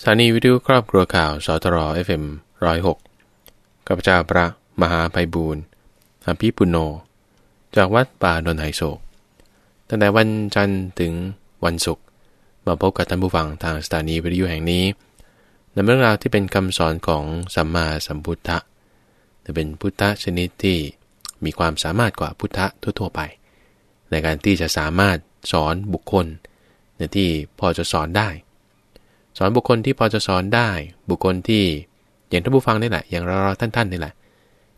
สถานีวิทยุครอบครัวข่าวส.ทร. FM ร้อยหกกับข้าพเจ้าพระมหาไพบูลย์อภิปุณโณ จากวัดป่าดอนหายโศก ตั้งแต่วันจันทร์ถึงวันศุกร์มาพบกับท่านผู้ฟังทางสถานีวิทยุแห่งนี้ในเรื่องราวที่เป็นคำสอนของสัมมาสัมพุทธะจะเป็นพุทธชนิดที่มีความสามารถกว่าพุทธะทั่วๆไป ในการที่จะสามารถสอนบุคคลในที่พอจะสอนได้ สอนบุคคลที่พอจะสอนได้ บุคคลที่อย่างท่านผู้ฟังนี่แหละ อย่างเราท่านๆนี่แหละ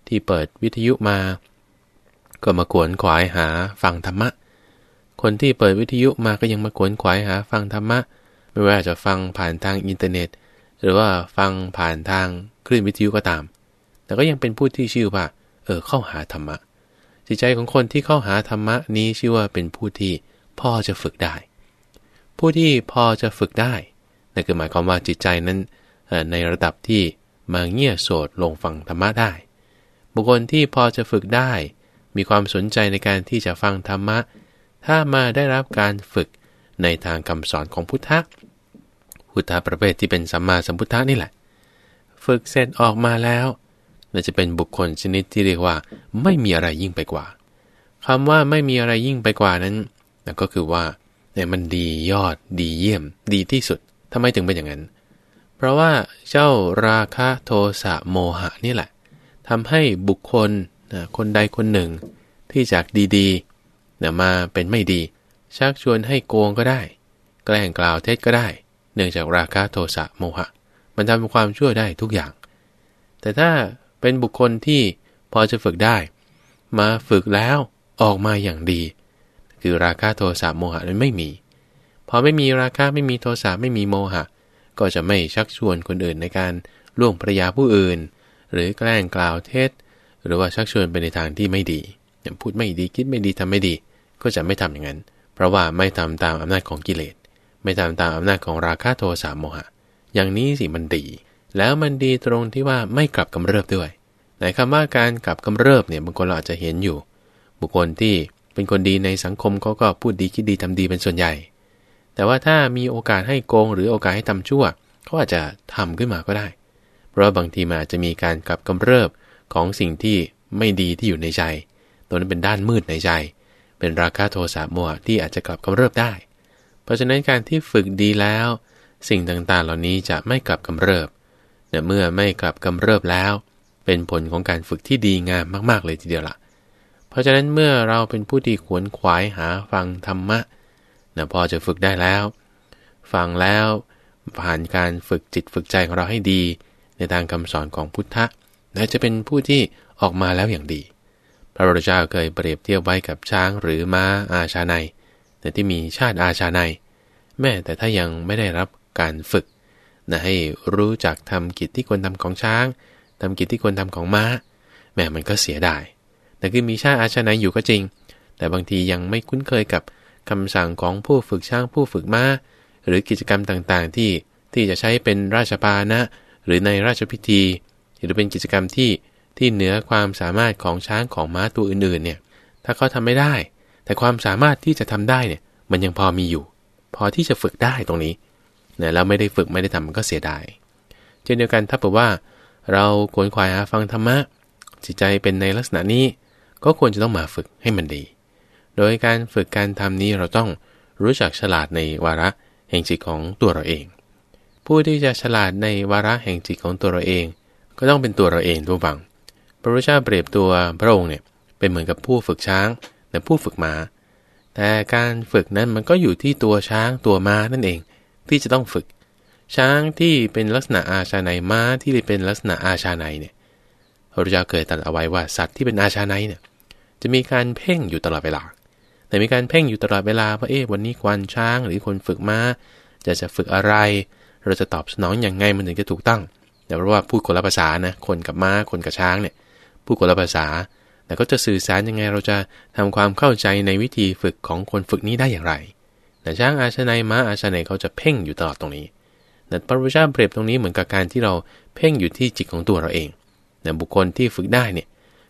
ที่เปิดวิทยุมา ก็มาขวนขวายหาฟังธรรมะ คนที่เปิดวิทยุมาก็ยังมาขวนขวายหาฟังธรรมะ ไม่ว่าจะฟังผ่านทางอินเทอร์เน็ต หรือว่าฟังผ่านทางคลื่นวิทยุก็ตาม แต่ก็ยังเป็นผู้ที่ชื่อว่า เออเข้าหาธรรมะ จิตใจของคนที่เข้าหาธรรมะนี้ชื่อว่าเป็นผู้ที่พ่อจะฝึกได้ ผู้ที่พอจะฝึกได้ นั่นคือหมายความว่าจิตใจนั้นในระดับที่มาเงี่ยโสดลงฟังธรรมะได้ บุคคลที่พอจะฝึกได้ มีความสนใจในการที่จะฟังธรรมะ ถ้ามาได้รับการฝึกในทางคำสอนของพุทธะพุทธะประเภทที่เป็นสัมมาสัมพุทธะนี่แหละ ฝึกเสร็จออกมาแล้วน่าจะเป็นบุคคลชนิดที่เรียกว่า ไม่มีอะไรยิ่งไปกว่าคำว่าไม่มีอะไรยิ่งไปกว่านั้นนั่นก็คือว่าเนี่ยมันดียอดดีเยี่ยม ดีที่สุด ทำไมถึงเป็นอย่างนั้น เพราะว่าเจ้าราคะโทสะโมหะนี่แหละทำให้บุคคลนะคนใดคนหนึ่ง ที่จากดีๆนะมาเป็นไม่ดี ชักชวนให้โกงก็ได้ แกล้งกล่าวเท็จก็ได้ เนื่องจากราคะโทสะโมหะ มันทำความชั่วได้ทุกอย่าง แต่ถ้าเป็นบุคคลที่พอจะฝึกได้ มาฝึกแล้วออกมาอย่างดี คือราคะโทสะโมหะนั้นไม่มี พอไม่มีราคะไม่มีโทสะไม่มีโมหะ ก็จะไม่ชักชวนคนอื่นในการล่วงภรยาผู้อื่น หรือแกล้งกล่าวเท็จหรือว่าชักชวนไปในทางที่ไม่ดีพูดไม่ดีคิดไม่ดีทำไม่ดี ก็จะไม่ทำอย่างนั้น เพราะว่าไม่ทำตามอำนาจของกิเลส ไม่ทำตามอำนาจของราคะโทสะโมหะ อย่างนี้สิมันดี แล้วมันดีตรงที่ว่าไม่กลับกำเริบด้วยในคำว่าการกลับกำเริบเนี่ยบางคนเราอาจจะเห็นอยู่ บุคคลที่เป็นคนดีในสังคมเขาก็พูดดีคิดดีทำดีเป็นส่วนใหญ่ แต่ว่าถ้ามีโอกาสให้โกงหรือโอกาสให้ทำชั่วเขาอาจจะทำขึ้นมาก็ได้ เพราะบางทีมันอาจจะมีการกลับกำเริบของสิ่งที่ไม่ดีที่อยู่ในใจ ตัวนั้นเป็นด้านมืดในใจ เป็นราคาโทสะโมหะที่อาจจะกลับกำเริบได้ เพราะฉะนั้นการที่ฝึกดีแล้ว สิ่งต่างๆเหล่านี้จะไม่กลับกำเริบเนี่ยเมื่อไม่กลับกำเริบแล้ว เป็นผลของการฝึกที่ดีงามมาก ๆเลยทีเดียวละ่ะ เพราะฉะนั้นเมื่อเราเป็นผู้ที่ขวนขวายหาฟังธรรมะ นะพอจะฝึกได้แล้ว ฟังแล้วผ่านการฝึกจิตฝึกใจของเราให้ดี ในทางคำสอนของพุทธะนะจะเป็นผู้ที่ออกมาแล้วอย่างดี พระพุทธเจ้าเคยเปรียบเทียบไว้กับช้างหรือม้าอาชาในแต่ที่มีชาติอาชาในแม่แต่ถ้ายังไม่ได้รับการฝึกนะให้รู้จักทำกิจที่ควรทำของช้างทำกิจที่ควรทำของม้า แม่มันก็เสียดายแต่คือมีชาติอาชาในอยู่ก็จริง แต่บางทียังไม่คุ้นเคยกับ คำสั่งของผู้ฝึกช่างผู้ฝึกม้า หรือกิจกรรมต่างๆ ที่ที่จะใช้เป็นราชปานะ หรือในราชพิธี หรือเป็นกิจกรรมที่ที่เหนือความสามารถของช้างของม้าตัวอื่นๆเนี่ยถ้าเขาทำไม่ได้ แต่ความสามารถที่จะทำได้เนี่ยมันยังพอมีอยู่ พอที่จะฝึกได้ตรงนี้เนี่ยแล้วไม่ได้ฝึกไม่ได้ทำมันก็เสียดายเช่นเดียวกันถ้าบอกว่า เราควรควายหาฟังธรรมะจิตใจเป็นในลักษณะนี้ ก็ควรจะต้องมาฝึกให้มันดี โดยการฝึกการทำนี้เราต้องรู้จักฉลาดในวาระแห่งจิตของตัวเราเอง ผู้ที่จะฉลาดในวาระแห่งจิตของตัวเราเอง ก็ต้องเป็นตัวเราเองทุกฝัง พระพุทธเจ้าเปรียบตัวพระองค์เนี่ยเป็นเหมือนกับผู้ฝึกช้างและผู้ฝึกม้า แต่การฝึกนั้นมันก็อยู่ที่ตัวช้างตัวม้านั่นเองที่จะต้องฝึก ช้างที่เป็นลักษณะอาชาในม้าที่เป็นลักษณะอาชาในเนี่ยพระพุทธเจ้าเคยตรัสเอาไว้ว่าสัตว์ที่เป็นอาชาในเนี่ยจะมีการเพ่งอยู่ตลอดเวลา แต่มีการเพ่งอยู่ตลอดเวลาว่าเอ๊ะวันนี้ควันช้างหรือคนฝึกม้าจะจะฝึกอะไร เราจะตอบสนองอย่างไงมันถึงจะถูกต้องแต่เพราะว่าพูดคนละภาษานะคนกับม้าคนกับช้างเนี่ยพูดคนละภาษา แต่ก็จะสื่อสารยังไงเราจะทำความเข้าใจในวิธีฝึกของคนฝึกนี้ได้อย่างไรแต่ช้างอาชนัยม้าอาชนัยเขาจะเพ่งอยู่ตลอดตรงนี้แต่พระพุทธเจ้าเปรียบตรงนี้เหมือนกับการที่เราเพ่งอยู่ที่จิตของตัวเราเองแต่บุคคลที่ฝึกได้เนี่ย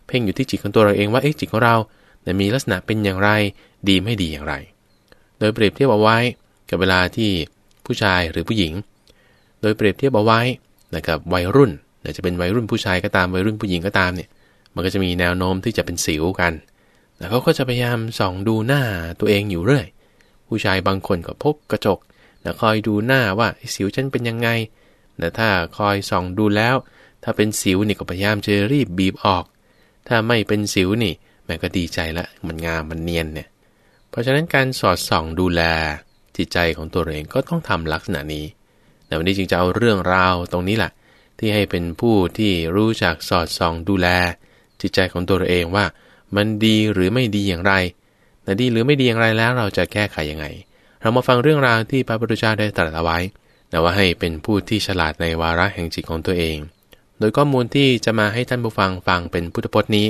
เพ่งอยู่ที่จิตของตัวเราเองว่าเอ๊ะจิตของเราแต่มีลักษณะเป็นอย่างไร ดีไม่ดีอย่างไร โดยเปรียบเทียบเอาไว้กับเวลาที่ผู้ชายหรือผู้หญิง โดยเปรียบเทียบเอาไว้นะครับวัยรุ่นจะเป็นวัยรุ่นผู้ชายก็ตามวัยรุ่นผู้หญิงก็ตามเนี่ย มันก็จะมีแนวโน้มที่จะเป็นสิวกัน แล้วเขาก็จะพยายามส่องดูหน้าตัวเองอยู่เรื่อย ผู้ชายบางคนก็พกกระจกนะคอยดูหน้าว่าสิวฉันเป็นยังไงแต่ถ้าคอยส่องดูแล้ว ถ้าเป็นสิวนี่ก็พยายามจะรีบบีบออก ถ้าไม่เป็นสิวนี่แม่ก็ดีใจละมันงามมันเนียนเนี่ย เพราะฉะนั้นการสอดส่องดูแลจิตใจของตัวเองก็ต้องทำลักษณะนี้แต่วันนี้จึงจะเอาเรื่องราวตรงนี้แหละที่ให้เป็นผู้ที่รู้จักสอดส่องดูแล จิตใจของตัวเองว่า มันดีหรือไม่ดีอย่างไรแต่ดีหรือไม่ดีอย่างไรแล้วเราจะแก้ไขยังไง เรามาฟังเรื่องราวที่พระพุทธเจ้าได้ตรัสเอาไว้แต่ว่าให้เป็นผู้ที่ฉลาดในวาระแห่งจิตของตัวเอง โดยข้อมูลที่จะมาให้ท่านผู้ฟังฟังเป็นพุทธพจน์นี้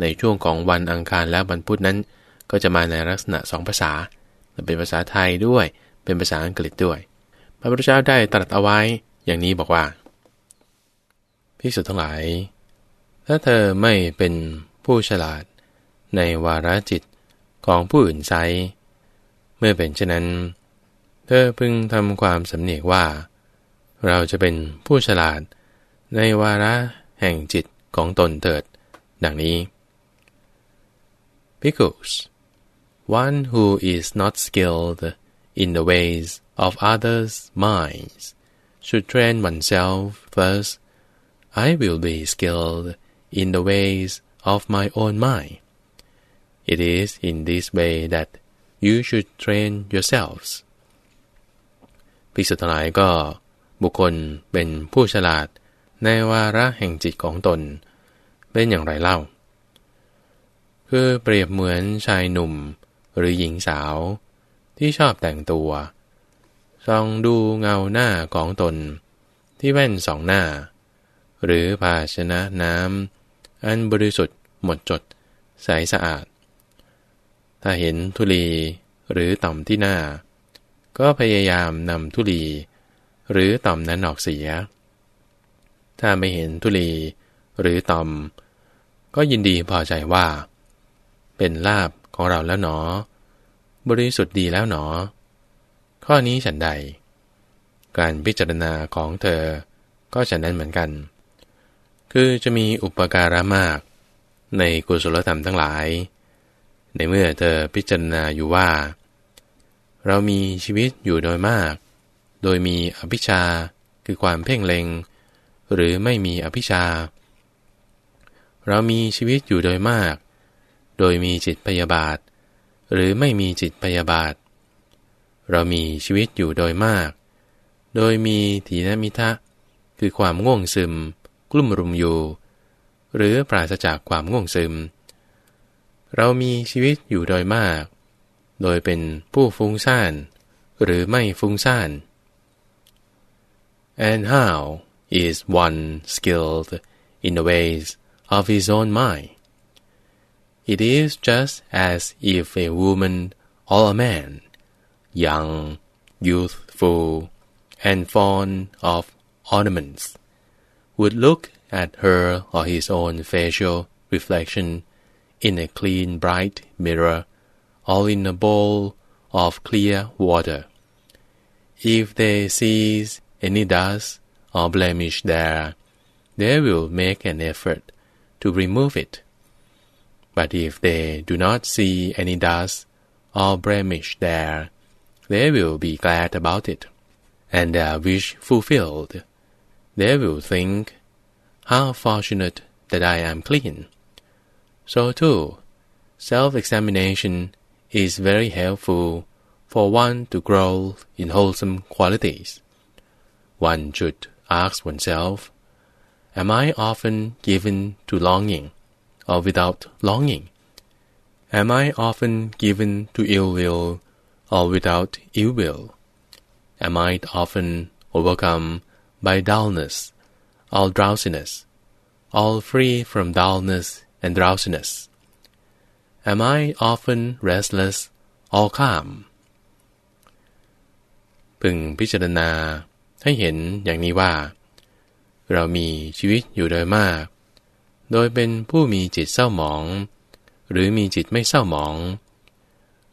ในช่วงของวันอังคารและวันพุธนั้น ก็จะมาในลักษณะสองภาษา เป็นภาษาไทยด้วย เป็นภาษาอังกฤษด้วย พระพุทธเจ้าได้ตรัสเอาไว้อย่างนี้บอกว่าพิสุทั้งหลาย ถ้าเธอไม่เป็นผู้ฉลาดในวาระจิตของผู้อื่นไซ เมื่อเป็นเช่นนั้น เธอพึงทำความสำเนียกว่า เราจะเป็นผู้ฉลาดในวาระแห่งจิตของตนเถิด ดังนี้ Because one who is not skilled in the ways of others' minds should train oneself first I will be skilled in the ways of my own mind. It is in this way that you should train yourselves. ภิกษุทั้งหลายก็บุคคลเป็นผู้ฉลาดในวาระแห่งจิตของตน เป็นอย่างไรเล่า คือเปรียบเหมือนชายหนุ่ม หรือหญิงสาวที่ชอบแต่งตัวส่องดูเงาหน้าของตน ที่แว่นสองหน้า หรือภาชนะน้ำอันบริสุทธิ์หมดจดใสสะอาด ถ้าเห็นทุลีหรือต่อมที่หน้า ก็พยายามนำทุลีหรือต่อมนั้นออกเสีย ถ้าไม่เห็นทุลีหรือต่อม ก็ยินดีพอใจว่า เป็นลาบ ของเราแล้วหนอ บริสุทธิ์ดีแล้วหนอ ข้อนี้ฉันใด การพิจารณาของเธอ ก็ฉันนั้นเหมือนกัน คือจะมีอุปการะมาก ในกุศลธรรมทั้งหลาย ในเมื่อเธอพิจารณาอยู่ว่า เรามีชีวิตอยู่โดยมาก โดยมีอภิชาคือความเพ่งเล็ง หรือไม่มีอภิชาเรามีชีวิตอยู่โดยมาก โดยมีจิตพยาบาท หรือไม่มีจิตพยาบาท เรามีชีวิตอยู่โดยมาก โดยมีถีนมิทะ คือความง่วงซึม กลุ่มรุมอยู่ หรือปราศจากความง่วงซึม เรามีชีวิตอยู่โดยมาก โดยเป็นผู้ฟุ้งซ่าน หรือไม่ฟุ้งซ่าน and how is one skilled in the ways of his own mind it is just as if a woman or a man young youthful and fond of ornaments would look at her or his own facial reflection in a clean bright mirror or in a bowl of clear water. If they sees any dust or blemish there, they will make an effort to remove it. But if they do not see any dust or blemish there, they will be glad about it, and their wish fulfilled they will think, how fortunate that I am clean. So too, self-examination is very helpful for one to grow in wholesome qualities. One should ask oneself, Am I often given to longing, or without longing? Am I often given to ill will, or without ill will? Am I often overcome by dullness, all drowsiness, all free from dullness and drowsiness? Am I often restless, all calm? พึงพิจารณาให้เห็นอย่างนี้ว่า เรามีชีวิตอยู่โดยมาก โดยเป็นผู้มีจิตเศร้าหมอง หรือมีจิตไม่เศร้าหมอง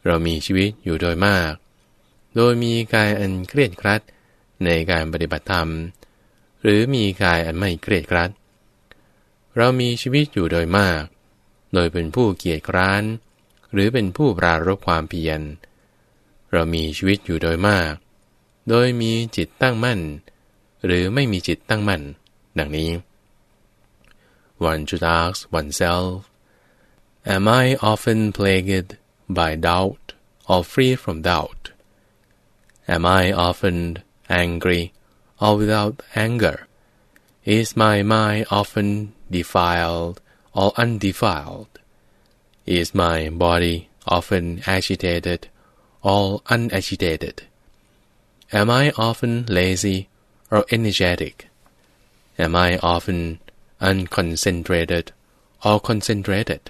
เรามีชีวิตอยู่โดยมาก โดยมีกายอันเครียดครัดในการปฏิบัติธรรม หรือมีกายอันไม่เกลียดกรัด เรามีชีวิตอยู่โดยมาก โดยเป็นผู้เกียจคร้าน หรือเป็นผู้ปรารบความเพียร เรามีชีวิตอยู่โดยมาก โดยมีจิตตั้งมั่น หรือไม่มีจิตตั้งมั่น ดังนี้ One should ask oneself Am I often plagued by doubt or free from doubt? Am I often angry or without anger? Is my mind often defiled or undefiled? Is my body often agitated or unagitated? Am I often lazy or energetic? Am I often unconcentrated or concentrated?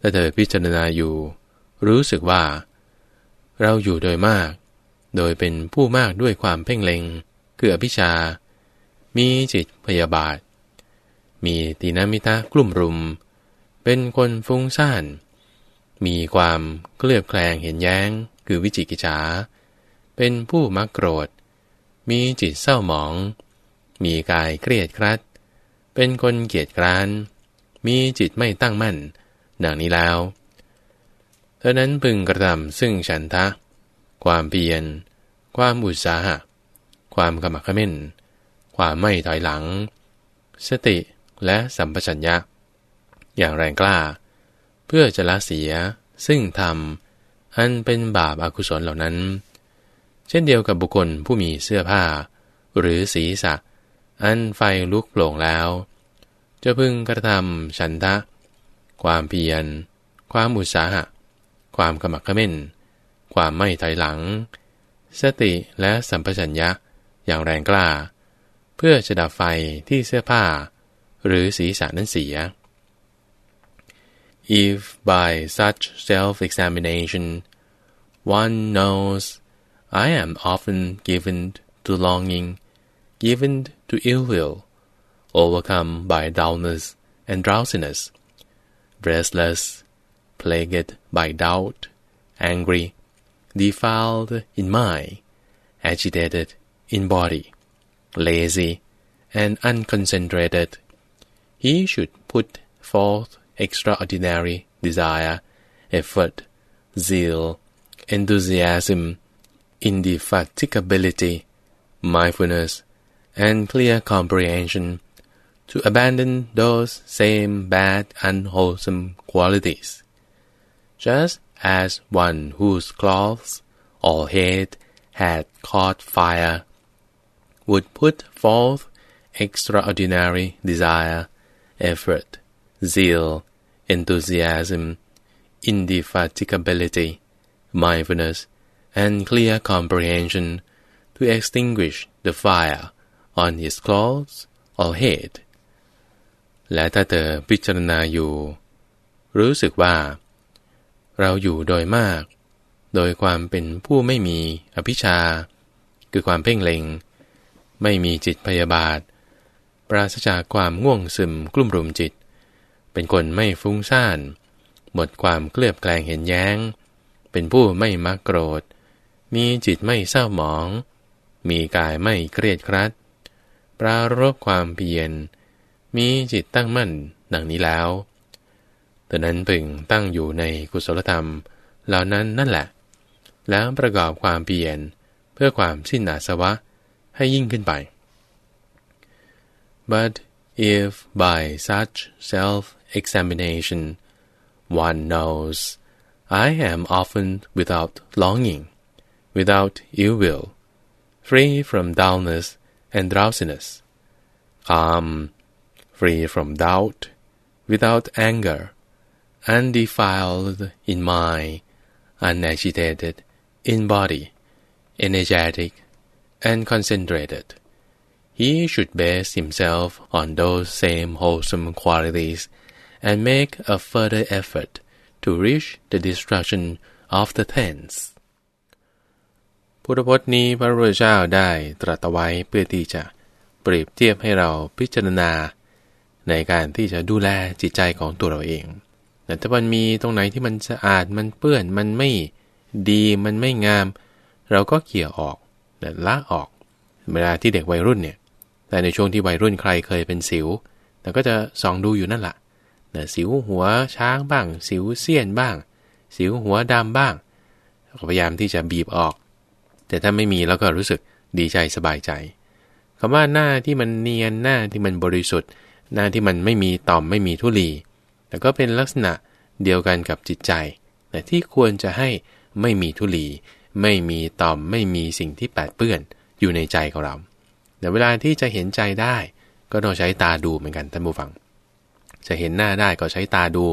ถ้าเธอพิจารณาอยู่ รู้สึกว่า เราอยู่โดยมาก โดยเป็นผู้มากด้วยความเพ่งเล็ง คืออภิชา มีจิตพยาบาท มีตีนามิตากลุ่มรุม เป็นคนฟุ้งซ่าน มีความเกลียบแคลงเห็นแย้ง คือวิจิกิจฉาเป็นผู้มักโกรธ มีจิตเศร้าหมอง มีกายเครียดครัด เป็นคนเกียจคร้าน มีจิตไม่ตั้งมั่น ดังนี้แล้วเท่านั้นพึงกระทำซึ่งฉันทะ ความเพียร ความอุตสาหะ ความขมักขม้น ความไม่ถอยหลัง สติและสัมปชัญญะ อย่างแรงกล้า เพื่อจะละเสียซึ่งทำอันเป็นบาปอากุศลเหล่านั้น เช่นเดียวกับบุคคลผู้มีเสื้อผ้า หรือศีรษะ อันไฟลุกโปร่งแล้ว จะพึงกระทำฉันทะ ความเพียร ความอุตสาหะ ความขมักขม้น ความไม่ถอยหลัง สติและสัมปชัญญะอย่างแรงกล้า เพื่อจะดับไฟที่เสื้อผ้า หรือศีรษะนั้นเสีย If by such self-examination one knows I am often given to longing, given to ill will, overcome by dullness and drowsiness, restless, plagued by doubt, angry, defiled in mind, agitated in body, lazy, and unconcentrated, he should put forth extraordinary desire, effort, zeal, enthusiasm, indefatigability, mindfulness, and clear comprehension to abandon those same bad, unwholesome qualities. Just as one whose clothes or head had caught fire would put forth extraordinary desire, effort, zeal, enthusiasm, indefatigability, mindfulness, and clear comprehension to extinguish the fire on his clothes or head และถ้าเธอพิจารณาอยู่ รู้สึกว่า เราอยู่โดยมาก โดยความเป็นผู้ไม่มีอภิชา คือความเพ่งเล็ง ไม่มีจิตพยาบาท ปราศจากความง่วงซึมกลุ่มรุมจิต เป็นคนไม่ฟุ้งซ่าน หมดความเคลือบแคลงเห็นแย้ง เป็นผู้ไม่มักโกรธ มีจิตไม่เศร้าหมอง มีกายไม่เครียดครัด รารบความเพียร มีจิตตั้งมั่นดังนี้แล้วแต่นั้นพึงตั้งอยู่ในกุศลธรรม เหล่านั้นนั่นแหละ แล้วประกอบความเพียรเพื่อความสิ้นอาสวะให้ยิ่งขึ้นไป but if by such self-examination one knows I am often without longing, without ill will, free from dullness and drowsiness, calm, free from doubt, without anger, undefiled in mind, unagitated in body, energetic and concentrated. He should base himself on those same wholesome qualities and make a further effort to reach the destruction of the tents. พุทธพจน์นี้พระรูเจ้าได้ตรัสไว้เพื่อที่จะเปรียบเทียบให้เราพิจารณา ในการที่จะดูแลจิตใจของตัวเราเองแต่ถ้ามันมีตรงไหนที่มันสะอาดมันเปื้อนมันไม่ดีมันไม่งาม เราก็เกี่ยออกละออก เวลาที่เด็กวัยรุ่นเนี่ย แต่ในช่วงที่วัยรุ่นใครเคยเป็นสิวแต่ก็จะส่องดูอยู่นั่นแหละนะสิวหัวช้างบ้าง สิวเสี้ยนบ้าง สิวหัวดำบ้างพยายามที่จะบีบออก แต่ถ้าไม่มีแล้วก็รู้สึกดีใจสบายใจคำว่าหน้าที่มันเนียนหน้าที่มันบริสุทธิ์ หน้าที่มันไม่มีต่อมไม่มีทุลี แต่ก็เป็นลักษณะเดียวกันกับจิตใจ แต่ที่ควรจะให้ไม่มีทุลี ไม่มีต่อมไม่มีสิ่งที่แปดเปื้อนอยู่ในใจของเราแต่เวลาที่จะเห็นใจได้ ก็ต้องใช้ตาดูเหมือนกันท่านผู้ฟัง จะเห็นหน้าได้ก็ใช้ตาดู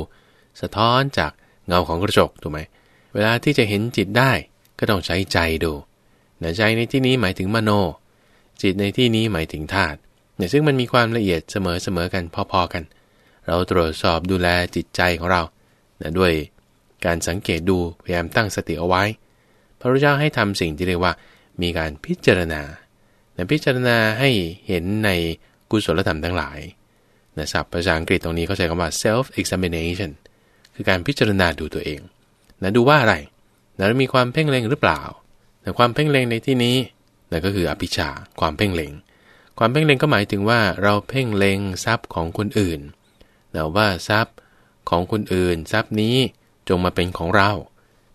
สะท้อนจากเงาของกระจกถูกไหมเวลาที่จะเห็นจิตได้ก็ต้องใช้ใจดู แต่ใจในที่นี้หมายถึงมโน จิตในที่นี้หมายถึงธาตุเนี่ยซึ่งมันมีความละเอียดเสมอเสมอกันพอๆกัน เราตรวจสอบดูแลจิตใจของเรานะด้วยการสังเกตดูพยายามตั้งสติเอาไว้ พระพุทธเจ้าให้ทำสิ่งที่เรียกว่ามีการพิจารณานะพิจารณาให้เห็นในกุศลธรรมทั้งหลายนะศัพท์ภาษาอังกฤษตรงนี้เขาใช้คำว่า self examination คือการพิจารณาดูตัวเองนะดูว่าอะไรนะมีความเพ่งเล็งหรือเปล่า แต่ความเพ่งเล็งในที่นี้นั่นก็คืออภิชาความเพ่งเล็ง ความเพ่งเล็งก็หมายถึงว่าเราเพ่งเล็งทรัพย์ของคนอื่นแต่ว่าทรัพย์ของคนอื่น ทรัพย์นี้จงมาเป็นของเรา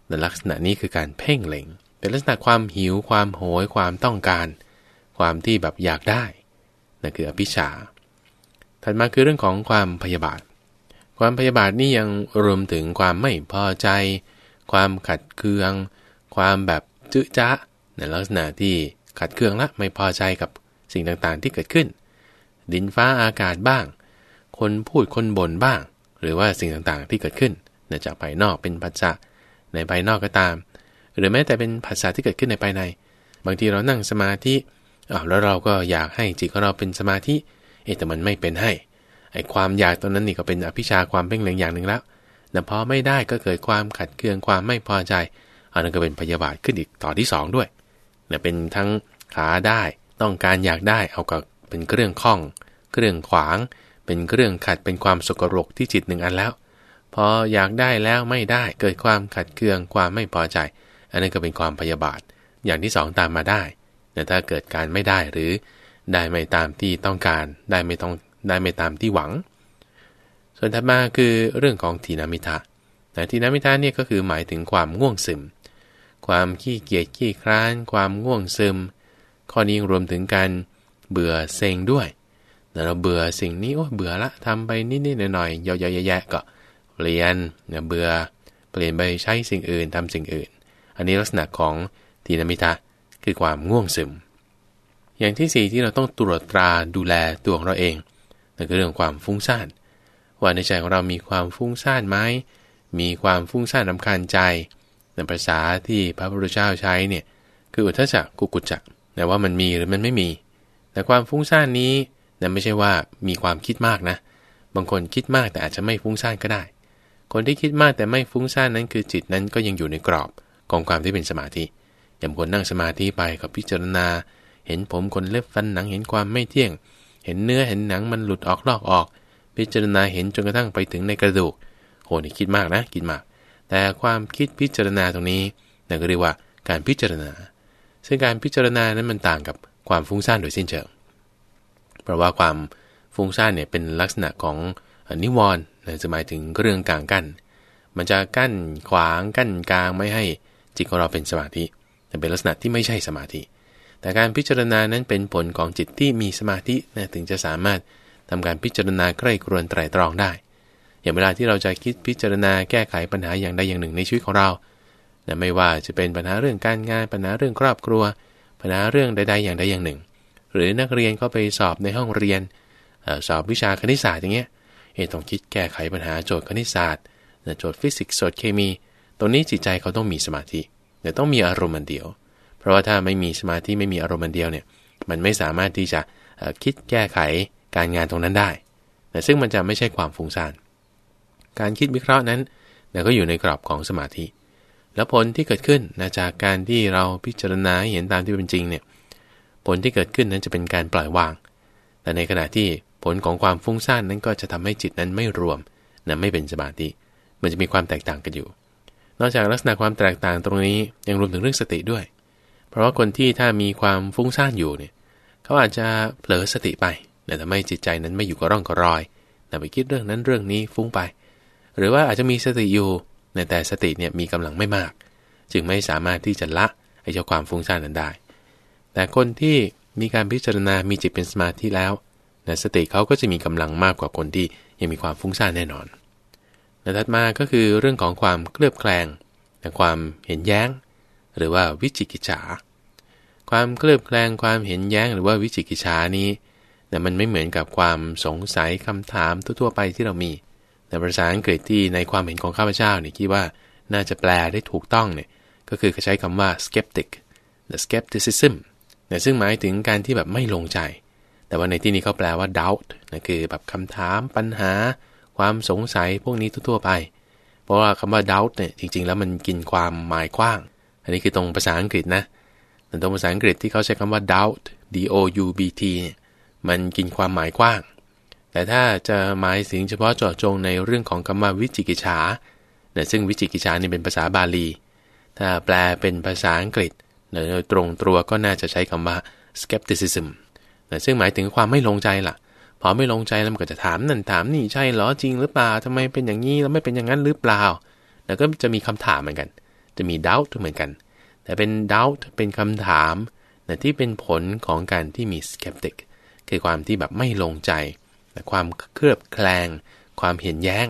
ในลักษณะนี้คือการเพ่งเล็ง เป็นลักษณะความหิวความโหยความต้องการ ความที่แบบอยากได้นั่นคืออภิชาถัดมาคือเรื่องของความพยาบาท ความพยาบาทนี่ยังรวมถึงความไม่พอใจ ความขัดเคือง ความแบบ จื้จ้าในลักษณะที่ขัดเคืองละไม่พอใจกับสิ่งต่างๆที่เกิดขึ้น ดินฟ้าอากาศบ้าง คนพูดคนบ่นบ้าง หรือว่าสิ่งต่างๆที่เกิดขึ้นเนื่องจากภายนอกเป็นปัจจะในภายนอกก็ตาม หรือแม้แต่เป็นภาษาที่เกิดขึ้นในภายใน บางทีเรานั่งสมาธิอ้าวแล้วเราก็อยากให้จิตของเราเป็นสมาธิเอแต่มันไม่เป็นให้ไอ้ความอยากตรงนั้นนี่ก็เป็นอภิชาความเพ่งเล็งอย่างหนึ่งแล้วแต่พอไม่ได้ก็เกิดความขัดเคืองความไม่พอใจ อันนั้นก็เป็นพยาบาทขึ้นอีกต่อที่2ด้วยเนี่ยเป็นทั้งขาได้ต้องการอยากได้เอากับเป็นเครื่องข้อง เครื่องขวาง เป็นเครื่องขัดเป็นความสกปรกที่จิตหนึ่งอันแล้วพออยากได้แล้วไม่ได้เกิดความขัดเคืองความไม่พอใจ อันนั้นก็เป็นความพยาบาท อย่างที่2ตามมาได้แต่ถ้าเกิดการไม่ได้หรือได้ไม่ตามที่ต้องการได้ไม่ต้องได้ไม่ตามที่หวัง ส่วนถัดมาคือเรื่องของทีนามิทะแต่ทีนามิทะเนี่ยก็คือหมายถึงความง่วงซึม ความขี้เกียจขี้คร้าน ความง่วงซึม ข้อนี้รวมถึงการเบื่อเซ็งด้วยแต่เราเบื่อสิ่งนี้โอ้เบื่อละทำไปนิดๆหน่อยๆย่อยๆแยะๆก็เปลี่ยนเนี่ยเบื่อเปลี่ยนไปใช้สิ่งอื่นทำสิ่งอื่น อันนี้ลักษณะของทีนมิตะคือความง่วงซึม อย่างที่สี่ที่เราต้องตรวจตราดูแลตัวของเราเองนั่นคือเรื่องความฟุ้งซ่านว่าในใจของเรามีความฟุ้งซ่านไหมมีความฟุ้งซ่านรำคาญใจ ในภาษาที่พระพุทธเจ้าใช้เนี่ยคืออุทจักกุกุจักแต่ว่ามันมีหรือมันไม่มี แต่ความฟุ้งซ่านนี้นั่นไม่ใช่ว่ามีความคิดมากนะ บางคนคิดมากแต่อาจจะไม่ฟุ้งซ่านก็ได้ คนที่คิดมากแต่ไม่ฟุ้งซ่านนั้นคือจิตนั้นก็ยังอยู่ในกรอบของความที่เป็นสมาธิอย่างคนนั่งสมาธิไปกับพิจารณา เห็นผมคนเล็บฟันหนังเห็นความไม่เที่ยง เห็นเนื้อเห็นหนังมันหลุดออกลอกออก พิจารณาเห็นจนกระทั่งไปถึงในกระดูกโหนี่คิดมากนะคิดมาก แต่ความคิดพิจารณาตรงนี้นั่นก็เรียกว่าการพิจารณา ซึ่งการพิจารณานั้นมันต่างกับความฟุ้งซ่านโดยสิ้นเชิง เพราะว่าความฟุ้งซ่านเนี่ยเป็นลักษณะของนิวรณ์จะหมายถึงเรื่องกลางกั้น มันจะกั้นขวางกั้นกลางไม่ให้จิตของเราเป็นสมาธิแต่เป็นลักษณะที่ไม่ใช่สมาธิ แต่การพิจารณานั้นเป็นผลของจิตที่มีสมาธินะถึงจะสามารถทำการพิจารณาใกล้ครวนไตรตรองได้ อย่างเวลาที่เราจะคิดพิจารณาแก้ไขปัญหาอย่างใดอย่างหนึ่งในชีวิตของเรานะไม่ว่าจะเป็นปัญหาเรื่องการงานปัญหาเรื่องครอบครัว ปัญหาเรื่องใด ๆ อย่างใดอย่างหนึ่ง หรือนักเรียนเขาไปสอบในห้องเรียนสอบวิชาคณิตศาสตร์อย่างเงี้ยเอต้องคิดแก้ไขปัญหาโจทย์คณิตศาสตร์โจทย์ฟิสิกส์โจทย์เคมีตรงนี้จิตใจเขาต้องมีสมาธิแต่ต้องมีอารมณ์มันเดียว เพราะว่าถ้าไม่มีสมาธิไม่มีอารมณ์มันเดียวเนี่ยมันไม่สามารถที่จะคิดแก้ไขการงานตรงนั้นได้แต่ซึ่งมันจะไม่ใช่ความฟุ้งซ่าน การคิดวิเคราะห์นั้นนะก็อยู่ในกรอบของสมาธิ แล้วผลที่เกิดขึ้นนะจากการที่เราพิจารณาเห็นตามที่เป็นจริงเนี่ยผลที่เกิดขึ้นนั้นจะเป็นการปล่อยวาง แต่ในขณะที่ผลของความฟุ้งซ่านนั้นก็จะทำให้จิตนั้นไม่รวมนะไม่เป็นสมาธิ มันจะมีความแตกต่างกันอยู่ นอกจากลักษณะความแตกต่างตรงนี้ยังรวมถึงเรื่องสติด้วย เพราะว่าคนที่ถ้ามีความฟุ้งซ่านอยู่เนี่ยเขาอาจจะเผลอสติไปแต่ทำให้จิตใจนั้นไม่อยู่กับร่องกับรอยแต่ไปคิดเรื่องนั้นเรื่องนี้ฟุ้งไป หรือว่าอาจจะมีสติอยู่แต่สติเนี่ยมีกำลังไม่มาก จึงไม่สามารถที่จะละไอ้เจ้าความฟุ้งซ่านนั้นได้ แต่คนที่มีการพิจารณา มีจิตเป็นสมาธิแล้วนะสติเขาก็จะมีกำลังมากกว่าคนที่ยังมีความฟุ้งซ่านแน่นอนและถัดมาก็คือเรื่องของความเคลือบแคลงแต่ความเห็นแย้ง หรือว่าวิจิกิจฉา ความเคลือบแคลงความเห็นแย้งหรือว่าวิจิกิจฉานี้แต่มันไม่เหมือนกับความสงสัยคำถามทั่วๆไปที่เรามี แต่ภาษาอังกฤษที่ในความเห็นของข้าพเจ้าเนี่ยคิดว่าน่าจะแปลได้ถูกต้องเนี่ยก็คือใช้คำว่า skeptic the skepticism นะซึ่งหมายถึงการที่แบบไม่ลงใจ แต่ว่าในที่นี้เขาแปลว่า doubt นะคือแบบคำถามปัญหา ความสงสัยพวกนี้ทั่ว ๆ ไป เพราะว่าคำว่า doubt เนี่ยจริง ๆ แล้วมันกินความหมายกว้าง อันนี้คือตรงภาษาอังกฤษนะแต่ตรงภาษาอังกฤษที่เขาใช้คำว่า doubt d o u b t เนี่ยมันกินความหมายกว้าง แต่ถ้าจะหมายถึงเฉพาะเจาะจงในเรื่องของคำว่าวิจิกิจฉาเนี่ยซึ่งวิจิกิจฉานี่เป็นภาษาบาลี ถ้าแปลเป็นภาษาอังกฤษโดยตรงตัวก็น่าจะใช้คำว่า skepticism นะซึ่งหมายถึงความไม่ลงใจล่ะ พอไม่ลงใจแล้วมันก็จะถามนั่นถามนี่ใช่เหรอจริงหรือเปล่าทำไมเป็นอย่างนี้แล้วไม่เป็นอย่างนั้นหรือเปล่า แล้วก็จะมีคำถามเหมือนกัน จะมี doubt เหมือนกัน แต่เป็น doubt เป็นคำถามนะที่เป็นผลของการที่มี skeptic คือความที่แบบไม่ลงใจ ความเครือบแคลง ความเห็นแย้ง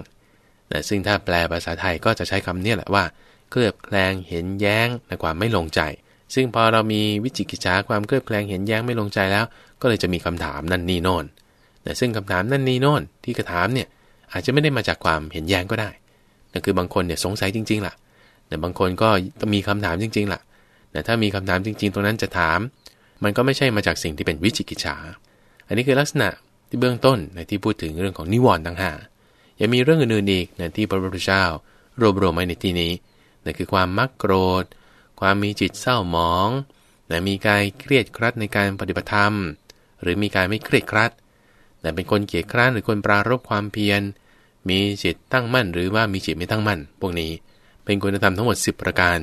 นะซึ่งถ้าแปลภาษาไทยก็จะใช้คำนี้แหละว่า เครือบแคลงเห็นแย้งในความไม่ลงใจ ซึ่งพอเรามีวิจิกิจฉาความเคลือบแคลงเห็นแย้งไม่ลงใจแล้ว ก็เลยจะมีคำถามนั่นนี่โน่นแต่ซึ่งคำถามนั่นนี่โน่นที่กระถามเนี่ยอาจจะไม่ได้มาจากความเห็นแย้งก็ได้นั่นคือบางคนเนี่ยสงสัยจริงๆล่ะแต่บางคนก็มีคำถามจริงๆล่ะแต่ถ้ามีคำถามจริง ๆ ตรงนั้นจะถาม มันก็ไม่ใช่มาจากสิ่งที่เป็นวิจิกิจฉา อันนี้คือลักษณะ ที่เบื้องต้นในที่พูดถึงเรื่องของนิวรณ์ต่างหากยังมีเรื่องอื่นๆอีกในที่พระพุทธเจ้ารวบรวมไว้ในที่นี้นั่นคือความมักโกรธ ความมีจิตเศร้าหมองนะมีกายเครียดครัดในการปฏิบัติธรรม หรือมีกายไม่เครียดครัดแต่เป็นคนเกียจคร้านหรือคนปรารบความเพียร มีจิตตั้งมั่น หรือว่ามีจิตไม่ตั้งมั่น พวกนี้เป็นคุณธรรมทั้งหมด 10 ประการ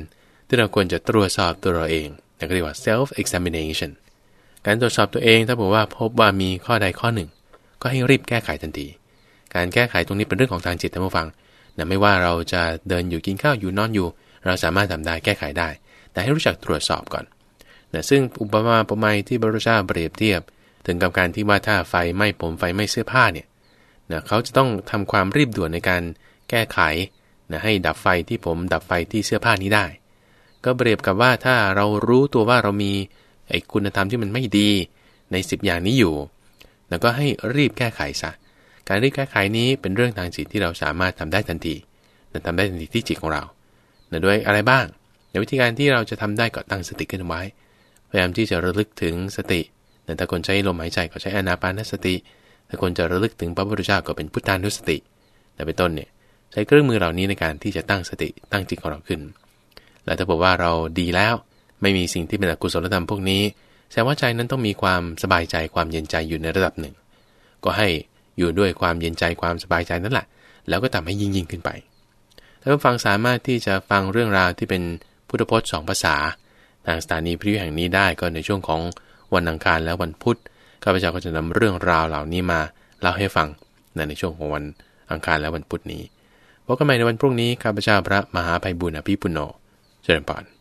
ที่เราควรจะตรวจสอบตัวเราเองนั่นเรียกว่า self examination การตรวจสอบตัวเองถ้าบอกว่าพบว่ามีข้อใดข้อหนึ่ง ก็ให้รีบแก้ไขทันที การแก้ไขตรงนี้เป็นเรื่องของทางจิตท่านผู้ฟังนะไม่ว่าเราจะเดินอยู่กินข้าวอยู่นอนอยู่ เราสามารถทำได้แก้ไขได้ แต่ให้รู้จักตรวจสอบก่อนนะซึ่งอุปมาประไมยที่บรุษาเปรียบเทียบ ถึงกับการที่ว่าถ้าไฟไหม้ผมไฟไหม้เสื้อผ้าเนี่ยนะเขาจะต้องทำความรีบด่วนในการแก้ไขนะให้ดับไฟที่ผมดับไฟที่เสื้อผ้านี้ได้ ก็เปรียบกับว่าถ้าเรารู้ตัวว่าเรามีไอ้คุณธรรมที่มันไม่ดีใน 10 อย่างนี้อยู่ แล้วก็ให้รีบแก้ไขซะ การรีบแก้ไขนี้เป็นเรื่องทางจิตที่เราสามารถทำได้ทันทีและทำได้ทันทีที่จิตของเรานะด้วยอะไรบ้างในวิธีการที่เราจะทำได้ก็ตั้งสติขึ้นไว้ พยายามที่จะระลึกถึงสติแต่ถ้าคนใช้ลมหายใจก็ใช้อนาปานสติ ถ้าคนจะระลึกถึงพระพุทธเจ้าก็เป็นพุทธานุสติ แต่เป็นต้นเนี่ยใช้เครื่องมือเหล่านี้ในการที่จะตั้งสติตั้งจิตของเราขึ้น และถ้าบอกว่าเราดีแล้ว ไม่มีสิ่งที่เป็นอกุศลธรรมพวกนี้ แสดงว่าใจนั้นต้องมีความสบายใจความเย็นใจอยู่ในระดับหนึ่ง ก็ให้อยู่ด้วยความเย็นใจความสบายใจนั่นแหละ แล้วก็ทำให้ยิ่งยิ่งขึ้นไปถ้าผู้ฟังสามารถที่จะฟังเรื่องราวที่เป็นพุทธพจน์สองภาษา ทางสถานีพิทยุแห่งนี้ได้ก็ในช่วงของวันอังคารและวันพุธข้าพเจ้าก็จะนำเรื่องราวเหล่านี้มาเล่าให้ฟังในช่วงของวันอังคารและวันพุธนี้พบกันใหม่ในวันพรุ่งนี้ข้าพเจ้าพระมหาภัยบุญอภิปุโนเจริญปาน